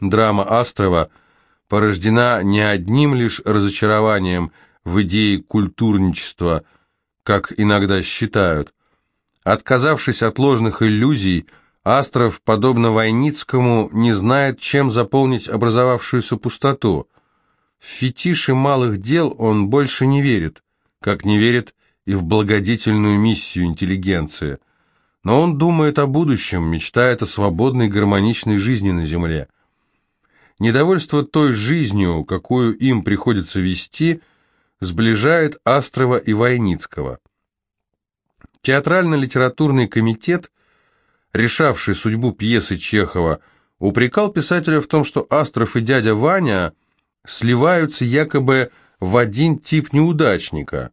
Драма Астрова порождена не одним лишь разочарованием в идее культурничества, как иногда считают. Отказавшись от ложных иллюзий, Астров, подобно Войницкому, не знает, чем заполнить образовавшуюся пустоту. В фетиши малых дел он больше не верит, как не верит и в благодетельную миссию интеллигенции. Но он думает о будущем, мечтает о свободной гармоничной жизни на земле. Недовольство той жизнью, какую им приходится вести, сближает Астрова и Войницкого. Театрально-литературный комитет, решавший судьбу пьесы Чехова, упрекал писателя в том, что Астров и дядя Ваня сливаются якобы в один тип неудачника.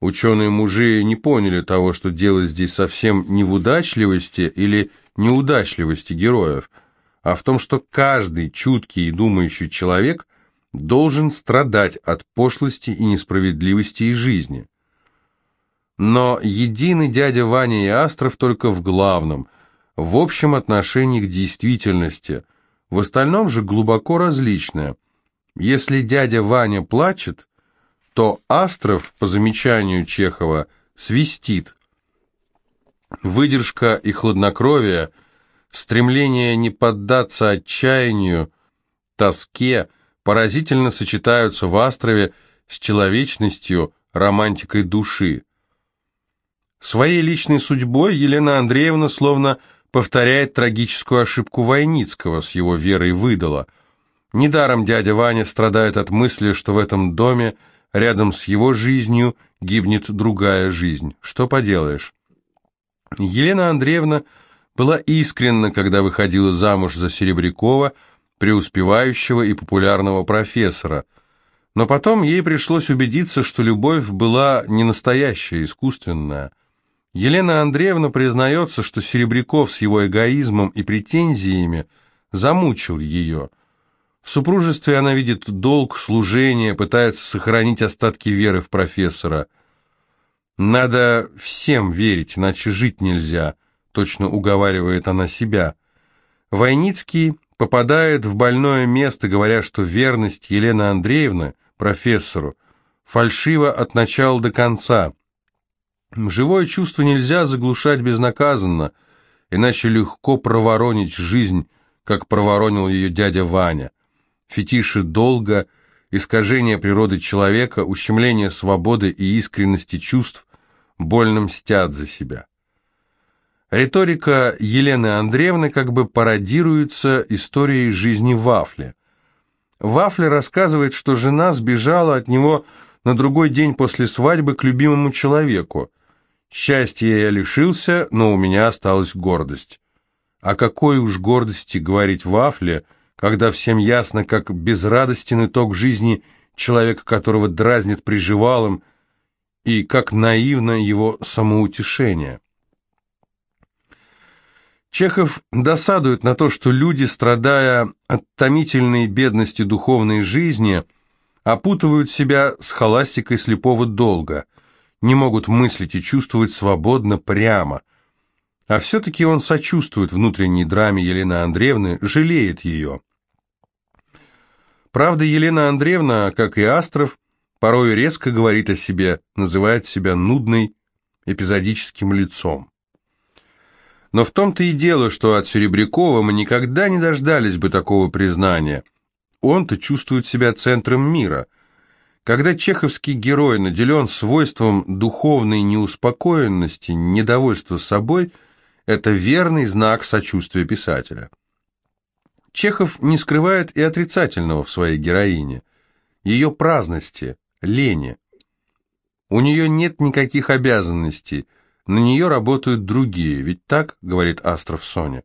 Ученые-мужи не поняли того, что дело здесь совсем не в удачливости или неудачливости героев, а в том, что каждый чуткий и думающий человек должен страдать от пошлости и несправедливости из жизни. Но едины дядя Ваня и Астров только в главном, в общем отношении к действительности, в остальном же глубоко различное. Если дядя Ваня плачет, то Астров, по замечанию Чехова, свистит. Выдержка и хладнокровие, стремление не поддаться отчаянию, тоске поразительно сочетаются в Астрове с человечностью, романтикой души. Своей личной судьбой Елена Андреевна словно повторяет трагическую ошибку Войницкого с его верой выдала. Недаром дядя Ваня страдает от мысли, что в этом доме рядом с его жизнью гибнет другая жизнь. Что поделаешь? Елена Андреевна была искренна, когда выходила замуж за Серебрякова, преуспевающего и популярного профессора. Но потом ей пришлось убедиться, что любовь была не настоящая, искусственная. Елена Андреевна признается, что Серебряков с его эгоизмом и претензиями замучил ее. В супружестве она видит долг, служение, пытается сохранить остатки веры в профессора. «Надо всем верить, иначе жить нельзя», — точно уговаривает она себя. Войницкий попадает в больное место, говоря, что верность Елены Андреевны, профессору, фальшива от начала до конца — Живое чувство нельзя заглушать безнаказанно, иначе легко проворонить жизнь, как проворонил ее дядя Ваня. Фетиши долга, искажение природы человека, ущемление свободы и искренности чувств больно мстят за себя. Риторика Елены Андреевны как бы пародируется историей жизни Вафли. Вафля рассказывает, что жена сбежала от него на другой день после свадьбы к любимому человеку. Счастья я лишился, но у меня осталась гордость. О какой уж гордости говорить Вафле, когда всем ясно, как безрадостен итог жизни человека, которого дразнит приживалым, и как наивно его самоутешение. Чехов досадует на то, что люди, страдая от томительной бедности духовной жизни, опутывают себя с холастикой слепого долга – не могут мыслить и чувствовать свободно прямо. А все-таки он сочувствует внутренней драме Елены Андреевны, жалеет ее. Правда, Елена Андреевна, как и Астров, порой резко говорит о себе, называет себя нудной, эпизодическим лицом. Но в том-то и дело, что от Серебрякова мы никогда не дождались бы такого признания. Он-то чувствует себя центром мира – когда чеховский герой наделен свойством духовной неуспокоенности, недовольства собой, это верный знак сочувствия писателя. Чехов не скрывает и отрицательного в своей героине, ее праздности, лени. У нее нет никаких обязанностей, на нее работают другие, ведь так, говорит Астров Соня.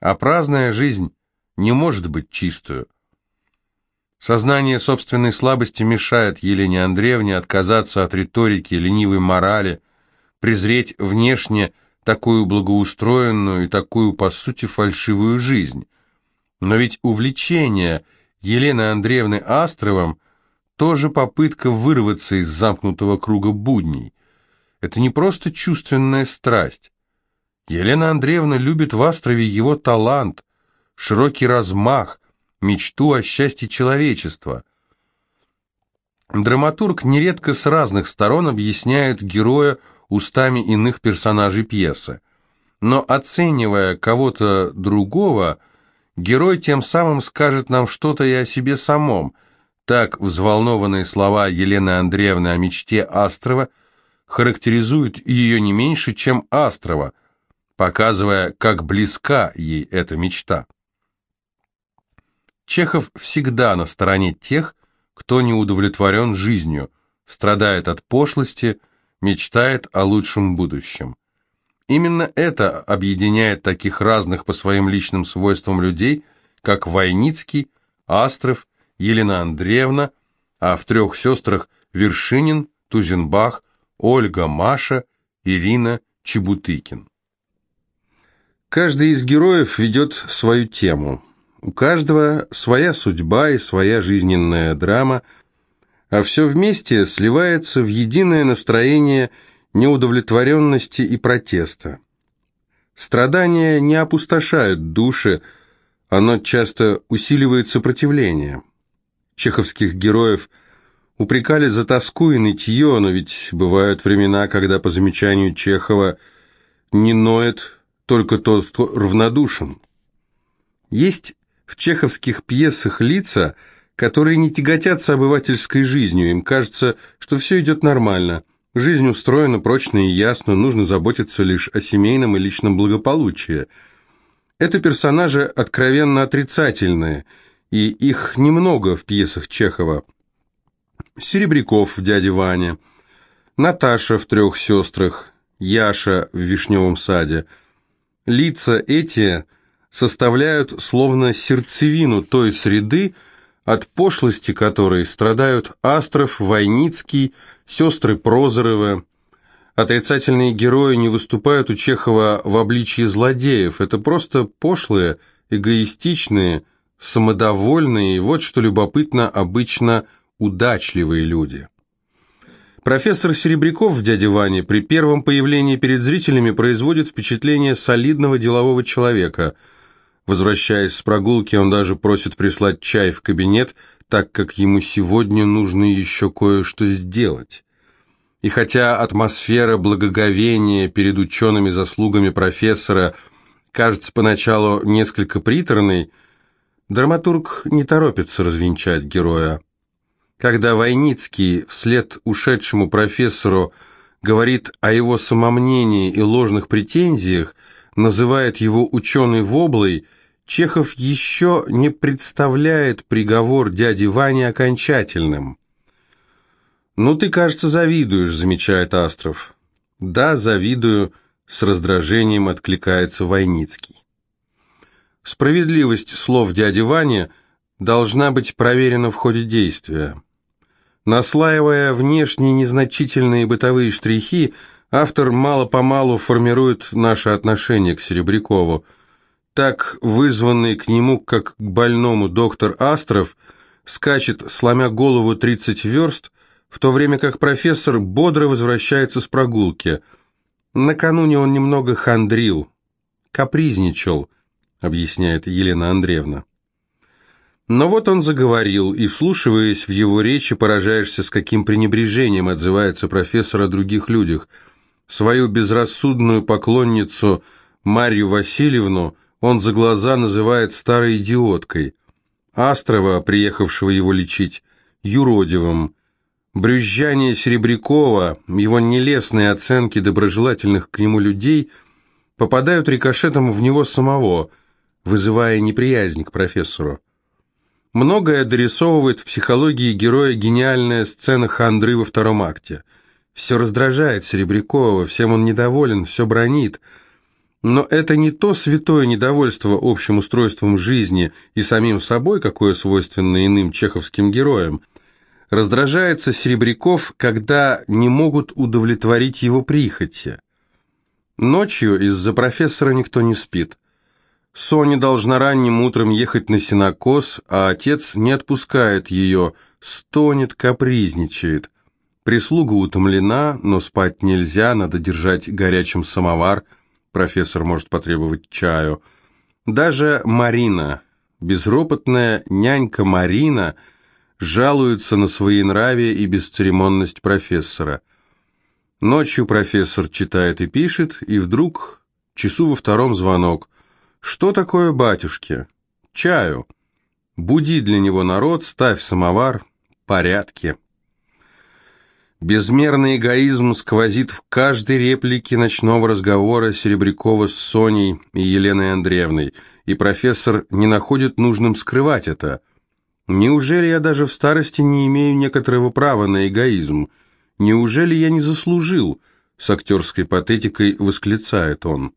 А праздная жизнь не может быть чистую. Сознание собственной слабости мешает Елене Андреевне отказаться от риторики, ленивой морали, презреть внешне такую благоустроенную и такую, по сути, фальшивую жизнь. Но ведь увлечение Елены Андреевны Астровым тоже попытка вырваться из замкнутого круга будней. Это не просто чувственная страсть. Елена Андреевна любит в Астрове его талант, широкий размах, мечту о счастье человечества. Драматург нередко с разных сторон объясняет героя устами иных персонажей пьесы. Но оценивая кого-то другого, герой тем самым скажет нам что-то и о себе самом. Так взволнованные слова Елены Андреевны о мечте Астрова характеризуют ее не меньше, чем Астрова, показывая, как близка ей эта мечта. Чехов всегда на стороне тех, кто не удовлетворен жизнью, страдает от пошлости, мечтает о лучшем будущем. Именно это объединяет таких разных по своим личным свойствам людей, как Войницкий, Астров, Елена Андреевна, а в трех сестрах Вершинин, Тузенбах, Ольга Маша, Ирина Чебутыкин. Каждый из героев ведет свою тему. У каждого своя судьба и своя жизненная драма, а все вместе сливается в единое настроение неудовлетворенности и протеста. Страдания не опустошают души, оно часто усиливает сопротивление. Чеховских героев упрекали за тоску и нытье, но ведь бывают времена, когда, по замечанию Чехова, не ноет только тот, кто равнодушен. Есть в чеховских пьесах лица, которые не тяготятся обывательской жизнью, им кажется, что все идет нормально, жизнь устроена прочно и ясно, нужно заботиться лишь о семейном и личном благополучии. Это персонажи откровенно отрицательные, и их немного в пьесах Чехова. Серебряков в «Дяде Ване», Наташа в «Трех сестрах», Яша в «Вишневом саде». Лица эти составляют словно сердцевину той среды, от пошлости которой страдают Астров, Войницкий, сестры Прозоровы. Отрицательные герои не выступают у Чехова в обличье злодеев, это просто пошлые, эгоистичные, самодовольные и, вот что любопытно, обычно удачливые люди. Профессор Серебряков в «Дяде Ване» при первом появлении перед зрителями производит впечатление солидного делового человека – Возвращаясь с прогулки, он даже просит прислать чай в кабинет, так как ему сегодня нужно еще кое-что сделать. И хотя атмосфера благоговения перед учеными заслугами профессора кажется поначалу несколько приторной, драматург не торопится развенчать героя. Когда Войницкий вслед ушедшему профессору говорит о его самомнении и ложных претензиях, называет его ученый воблой, Чехов еще не представляет приговор дяди Вани окончательным. «Ну, ты, кажется, завидуешь», — замечает Астров. «Да, завидую», — с раздражением откликается Войницкий. Справедливость слов дяди Вани должна быть проверена в ходе действия. Наслаивая внешние незначительные бытовые штрихи, автор мало-помалу формирует наше отношение к Серебрякову. Так вызванный к нему, как к больному доктор Астров, скачет, сломя голову 30 верст, в то время как профессор бодро возвращается с прогулки. Накануне он немного хандрил, капризничал, объясняет Елена Андреевна. Но вот он заговорил, и, вслушиваясь в его речи, поражаешься, с каким пренебрежением отзывается профессор о других людях. Свою безрассудную поклонницу Марью Васильевну он за глаза называет старой идиоткой. Астрова, приехавшего его лечить, юродивым. Брюзжание Серебрякова, его нелестные оценки доброжелательных к нему людей попадают рикошетом в него самого, вызывая неприязнь к профессору. Многое дорисовывает в психологии героя гениальная сцена хандры во втором акте. Все раздражает Серебрякова, всем он недоволен, все бронит. Но это не то святое недовольство общим устройством жизни и самим собой, какое свойственно иным чеховским героям. Раздражается Серебряков, когда не могут удовлетворить его прихоти. Ночью из-за профессора никто не спит. Соня должна ранним утром ехать на сенокос, а отец не отпускает ее, стонет, капризничает. Прислуга утомлена, но спать нельзя, надо держать горячим самовар, профессор может потребовать чаю. Даже Марина, безропотная нянька Марина жалуется на свои нравия и бесцеремонность профессора. Ночью профессор читает и пишет, и вдруг, часу во втором звонок. «Что такое, батюшки?» «Чаю». «Буди для него народ, ставь самовар, порядки». Безмерный эгоизм сквозит в каждой реплике ночного разговора Серебрякова с Соней и Еленой Андреевной, и профессор не находит нужным скрывать это. Неужели я даже в старости не имею некоторого права на эгоизм? Неужели я не заслужил? С актерской патетикой восклицает он.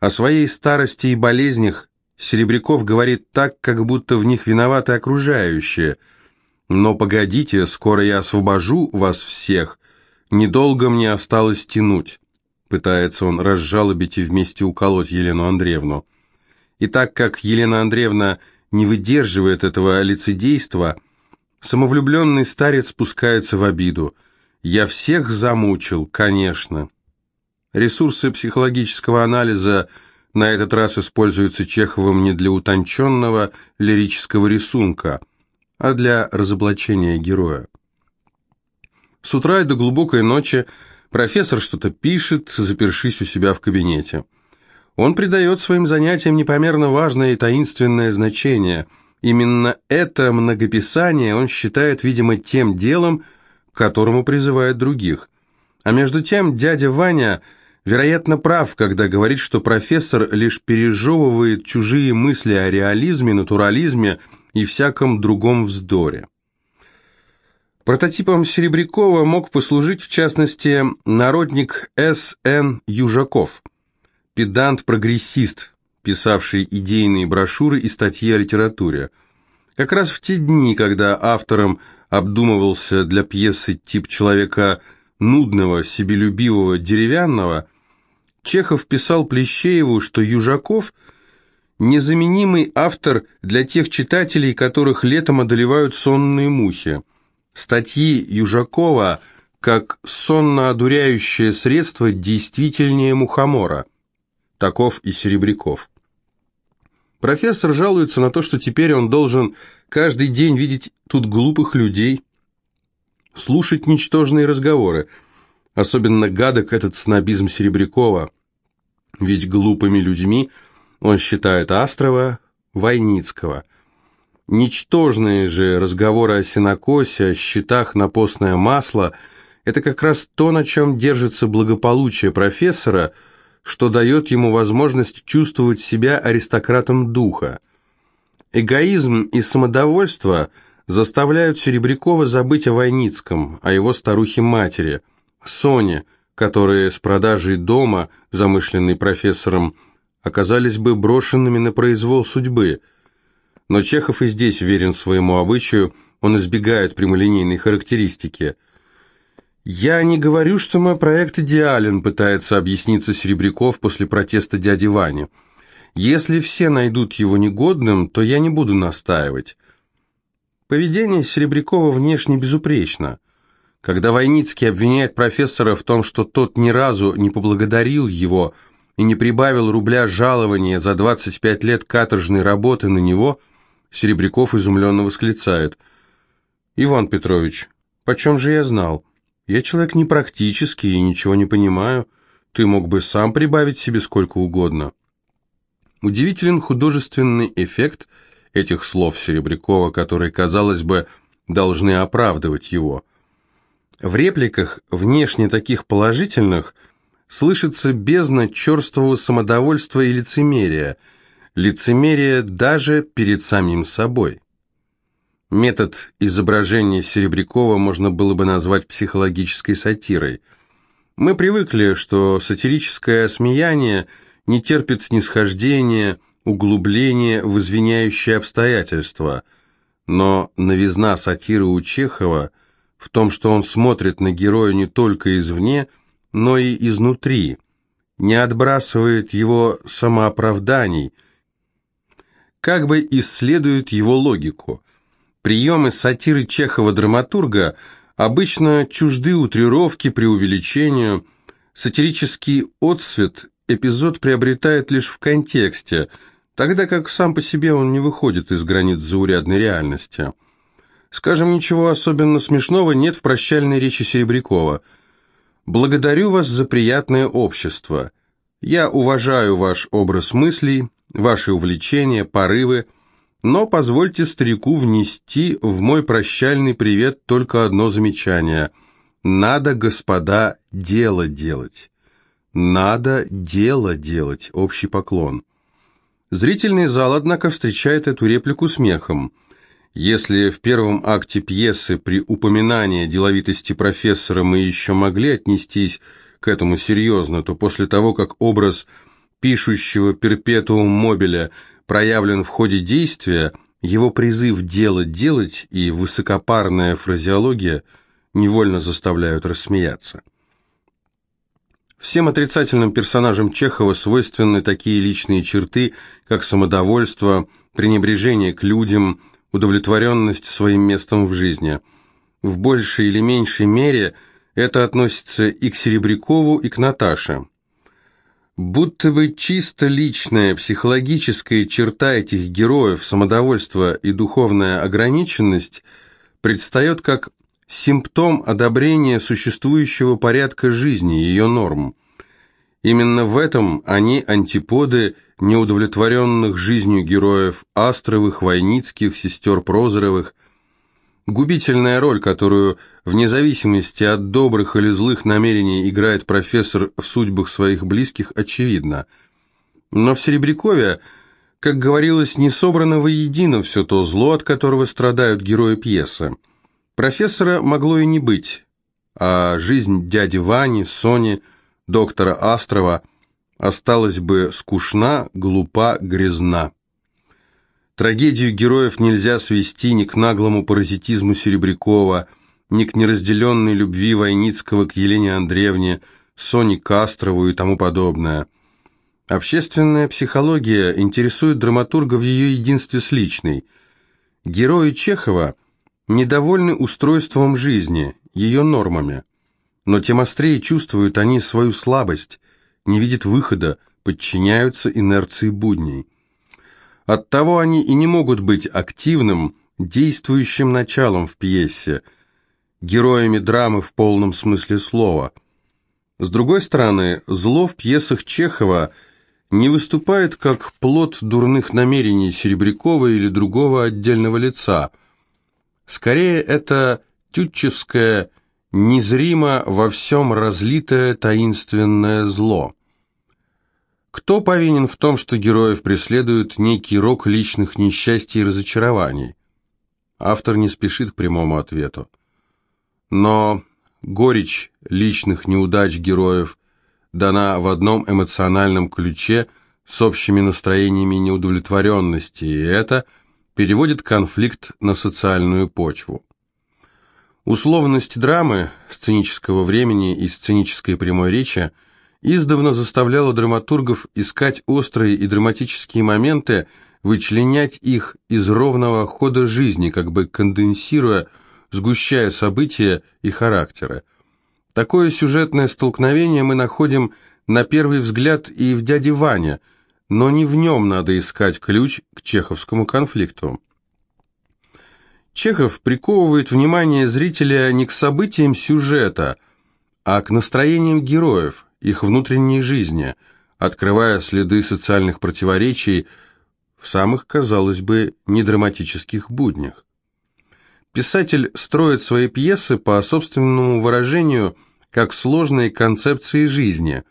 О своей старости и болезнях Серебряков говорит так, как будто в них виноваты окружающие – но погодите, скоро я освобожу вас всех. Недолго мне осталось тянуть. Пытается он разжалобить и вместе уколоть Елену Андреевну. И так как Елена Андреевна не выдерживает этого лицедейства, самовлюбленный старец спускается в обиду. «Я всех замучил, конечно». Ресурсы психологического анализа на этот раз используются Чеховым не для утонченного лирического рисунка – а для разоблачения героя. С утра и до глубокой ночи профессор что-то пишет, запершись у себя в кабинете. Он придает своим занятиям непомерно важное и таинственное значение. Именно это многописание он считает, видимо, тем делом, к которому призывает других. А между тем дядя Ваня, вероятно, прав, когда говорит, что профессор лишь пережевывает чужие мысли о реализме, натурализме, и всяком другом вздоре. Прототипом Серебрякова мог послужить, в частности, народник С.Н. Южаков, педант-прогрессист, писавший идейные брошюры и статьи о литературе. Как раз в те дни, когда автором обдумывался для пьесы тип человека нудного, себелюбивого, деревянного, Чехов писал Плещееву, что Южаков – Незаменимый автор для тех читателей, которых летом одолевают сонные мухи. Статьи Южакова как сонно-одуряющее средство действительнее мухомора. Таков и Серебряков. Профессор жалуется на то, что теперь он должен каждый день видеть тут глупых людей, слушать ничтожные разговоры. Особенно гадок этот снобизм Серебрякова, ведь глупыми людьми – он считает Астрова, Войницкого. Ничтожные же разговоры о сенокосе, о счетах на постное масло – это как раз то, на чем держится благополучие профессора, что дает ему возможность чувствовать себя аристократом духа. Эгоизм и самодовольство заставляют Серебрякова забыть о Войницком, о его старухе-матери, Соне, которые с продажей дома, замышленный профессором, оказались бы брошенными на произвол судьбы. Но Чехов и здесь верен своему обычаю, он избегает прямолинейной характеристики. «Я не говорю, что мой проект идеален», пытается объясниться Серебряков после протеста дяди Вани. «Если все найдут его негодным, то я не буду настаивать». Поведение Серебрякова внешне безупречно. Когда Войницкий обвиняет профессора в том, что тот ни разу не поблагодарил его – и не прибавил рубля жалования за 25 лет каторжной работы на него, Серебряков изумленно восклицает. «Иван Петрович, почем же я знал? Я человек непрактический и ничего не понимаю. Ты мог бы сам прибавить себе сколько угодно». Удивителен художественный эффект этих слов Серебрякова, которые, казалось бы, должны оправдывать его. В репликах, внешне таких положительных – слышится бездна черствого самодовольства и лицемерия, лицемерие даже перед самим собой. Метод изображения Серебрякова можно было бы назвать психологической сатирой. Мы привыкли, что сатирическое осмеяние не терпит снисхождения, углубления в извиняющие обстоятельства, но новизна сатиры у Чехова в том, что он смотрит на героя не только извне, но и изнутри, не отбрасывает его самооправданий, как бы исследует его логику. Приемы сатиры Чехова-драматурга обычно чужды утрировки, преувеличению. Сатирический отцвет эпизод приобретает лишь в контексте, тогда как сам по себе он не выходит из границ заурядной реальности. Скажем, ничего особенно смешного нет в прощальной речи Серебрякова. «Благодарю вас за приятное общество. Я уважаю ваш образ мыслей, ваши увлечения, порывы, но позвольте старику внести в мой прощальный привет только одно замечание. Надо, господа, дело делать. Надо дело делать. Общий поклон. Зрительный зал, однако, встречает эту реплику смехом. Если в первом акте пьесы при упоминании деловитости профессора мы еще могли отнестись к этому серьезно, то после того, как образ пишущего перпетуум мобиля – проявлен в ходе действия, его призыв «дело делать» и высокопарная фразеология невольно заставляют рассмеяться. Всем отрицательным персонажам Чехова свойственны такие личные черты, как самодовольство, пренебрежение к людям, удовлетворенность своим местом в жизни. В большей или меньшей мере это относится и к Серебрякову, и к Наташе. Будто бы чисто личная психологическая черта этих героев, самодовольство и духовная ограниченность, предстает как симптом одобрения существующего порядка жизни, ее норм. Именно в этом они антиподы неудовлетворенных жизнью героев Астровых, Войницких, сестер Прозоровых, Губительная роль, которую, вне зависимости от добрых или злых намерений, играет профессор в судьбах своих близких, очевидна. Но в Серебрякове, как говорилось, не собрано воедино все то зло, от которого страдают герои пьесы. Профессора могло и не быть, а жизнь дяди Вани, Сони, доктора Астрова осталась бы скучна, глупа, грязна. Трагедию героев нельзя свести ни к наглому паразитизму Серебрякова, ни к неразделенной любви Войницкого к Елене Андреевне, Соне Кастрову и тому подобное. Общественная психология интересует драматурга в ее единстве с личной. Герои Чехова недовольны устройством жизни, ее нормами. Но тем острее чувствуют они свою слабость, не видят выхода, подчиняются инерции будней. Оттого они и не могут быть активным, действующим началом в пьесе, героями драмы в полном смысле слова. С другой стороны, зло в пьесах Чехова не выступает как плод дурных намерений Серебрякова или другого отдельного лица. Скорее, это тютчевское, незримо во всем разлитое таинственное зло – кто повинен в том, что героев преследует некий рок личных несчастий и разочарований? Автор не спешит к прямому ответу. Но горечь личных неудач героев дана в одном эмоциональном ключе с общими настроениями неудовлетворенности, и это переводит конфликт на социальную почву. Условность драмы, сценического времени и сценической прямой речи – издавна заставляла драматургов искать острые и драматические моменты, вычленять их из ровного хода жизни, как бы конденсируя, сгущая события и характеры. Такое сюжетное столкновение мы находим на первый взгляд и в «Дяде Ване», но не в нем надо искать ключ к чеховскому конфликту. Чехов приковывает внимание зрителя не к событиям сюжета, а к настроениям героев, их внутренней жизни, открывая следы социальных противоречий в самых, казалось бы, недраматических буднях. Писатель строит свои пьесы по собственному выражению как сложные концепции жизни.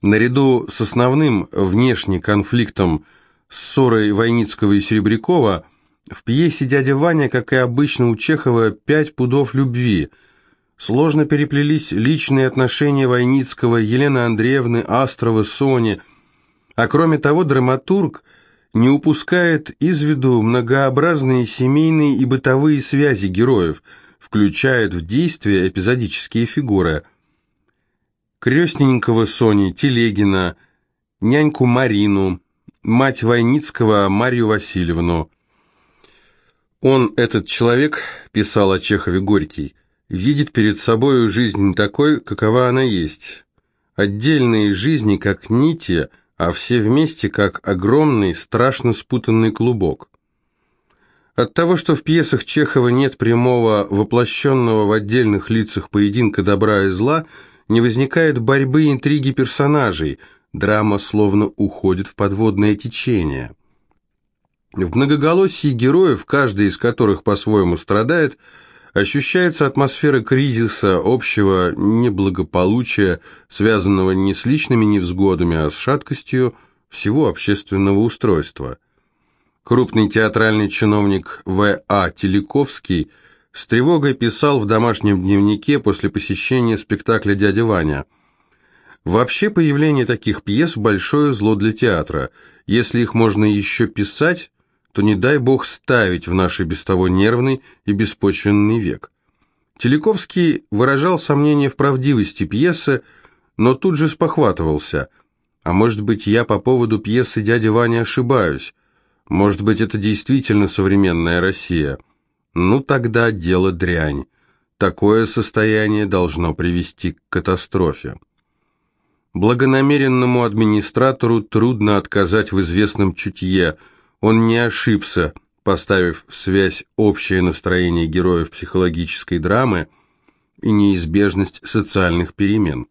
Наряду с основным внешним конфликтом ссорой Войницкого и Серебрякова в пьесе «Дядя Ваня», как и обычно у Чехова, пять пудов любви – Сложно переплелись личные отношения Войницкого, Елены Андреевны, Астрова, Сони. А кроме того, драматург не упускает из виду многообразные семейные и бытовые связи героев, включает в действие эпизодические фигуры. Крестненького Сони, Телегина, няньку Марину, мать Войницкого Марию Васильевну. «Он, этот человек», – писал о Чехове Горький, видит перед собой жизнь такой, какова она есть. Отдельные жизни, как нити, а все вместе как огромный, страшно спутанный клубок. От того, что в пьесах Чехова нет прямого, воплощенного в отдельных лицах поединка добра и зла, не возникает борьбы и интриги персонажей, драма словно уходит в подводное течение. В многоголосии героев, каждый из которых по-своему страдает, ощущается атмосфера кризиса, общего неблагополучия, связанного не с личными невзгодами, а с шаткостью всего общественного устройства. Крупный театральный чиновник В.А. Телековский с тревогой писал в домашнем дневнике после посещения спектакля «Дядя Ваня». Вообще появление таких пьес – большое зло для театра. Если их можно еще писать, то не дай бог ставить в наш и без того нервный и беспочвенный век. Телековский выражал сомнение в правдивости пьесы, но тут же спохватывался. А может быть, я по поводу пьесы «Дядя Ваня» ошибаюсь? Может быть, это действительно современная Россия? Ну, тогда дело дрянь. Такое состояние должно привести к катастрофе. Благонамеренному администратору трудно отказать в известном чутье – он не ошибся, поставив в связь общее настроение героев психологической драмы и неизбежность социальных перемен.